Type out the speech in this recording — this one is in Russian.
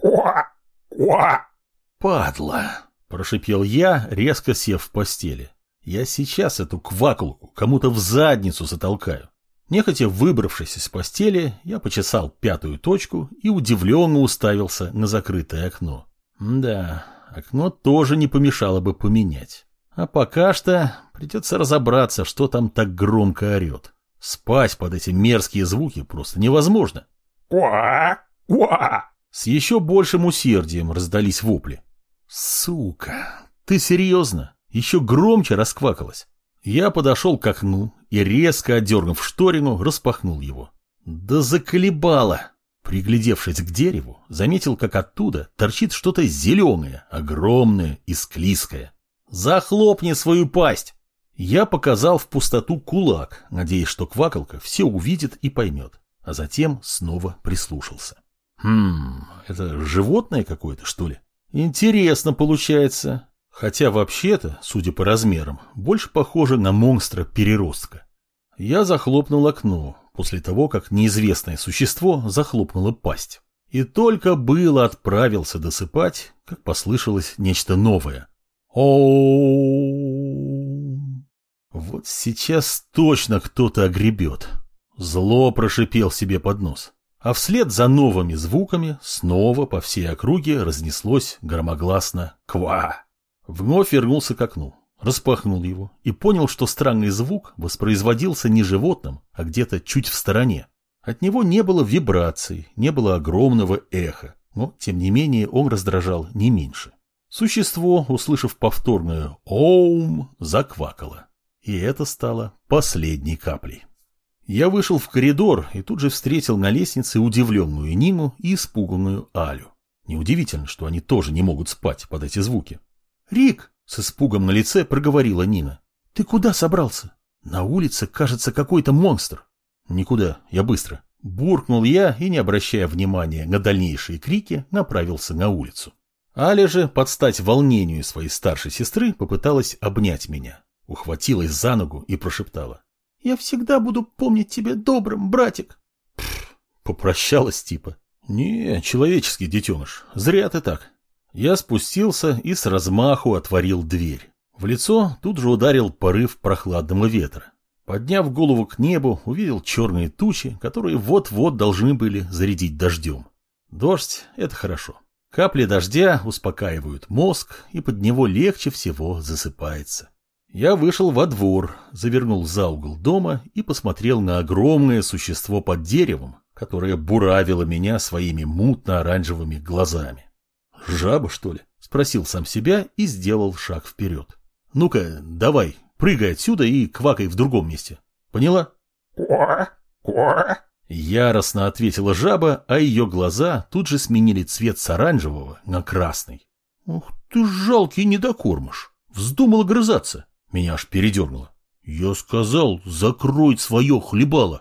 «Ква! Ква!» «Падла!» – прошипел я, резко сев в постели. «Я сейчас эту квакулку кому-то в задницу затолкаю». Нехотя выбравшись из постели, я почесал пятую точку и удивленно уставился на закрытое окно. Да, окно тоже не помешало бы поменять. А пока что придется разобраться, что там так громко орет. Спать под эти мерзкие звуки просто невозможно. «Ква! Ква!» С еще большим усердием раздались вопли. «Сука, ты серьезно?» Еще громче расквакалась. Я подошел к окну и, резко отдернув шторину, распахнул его. Да заколебало! Приглядевшись к дереву, заметил, как оттуда торчит что-то зеленое, огромное и склизкое. «Захлопни свою пасть!» Я показал в пустоту кулак, надеясь, что квакалка все увидит и поймет, а затем снова прислушался. «Хм, это животное какое-то, что ли?» Интересно получается. Хотя вообще-то, судя по размерам, больше похоже на монстра-переростка. Я захлопнул окно после того, как неизвестное существо захлопнуло пасть. И только было отправился досыпать, как послышалось нечто новое. о Вот сейчас точно кто-то огребет. Зло прошипел себе под нос а вслед за новыми звуками снова по всей округе разнеслось громогласно «Ква!». Вновь вернулся к окну, распахнул его и понял, что странный звук воспроизводился не животным, а где-то чуть в стороне. От него не было вибраций, не было огромного эха, но, тем не менее, он раздражал не меньше. Существо, услышав повторное «Оум», заквакало. И это стало последней каплей. Я вышел в коридор и тут же встретил на лестнице удивленную Нину и испуганную Алю. Неудивительно, что они тоже не могут спать под эти звуки. «Рик!» — с испугом на лице проговорила Нина. «Ты куда собрался? На улице, кажется, какой-то монстр». «Никуда, я быстро». Буркнул я и, не обращая внимания на дальнейшие крики, направился на улицу. Аля же, под стать волнению своей старшей сестры, попыталась обнять меня. Ухватилась за ногу и прошептала. Я всегда буду помнить тебя добрым, братик. Пфф, попрощалась типа. Не, человеческий детеныш, зря ты так. Я спустился и с размаху отворил дверь. В лицо тут же ударил порыв прохладного ветра. Подняв голову к небу, увидел черные тучи, которые вот-вот должны были зарядить дождем. Дождь — это хорошо. Капли дождя успокаивают мозг, и под него легче всего засыпается. Я вышел во двор, завернул за угол дома и посмотрел на огромное существо под деревом, которое буравило меня своими мутно-оранжевыми глазами. «Жаба, что ли?» — спросил сам себя и сделал шаг вперед. «Ну-ка, давай, прыгай отсюда и квакай в другом месте. Поняла?» «Ква! Ква!» Яростно ответила жаба, а ее глаза тут же сменили цвет с оранжевого на красный. «Ух ты, жалкий недокормыш! Вздумал грызаться!» Меня аж передернуло. Я сказал, закрой свое хлебало.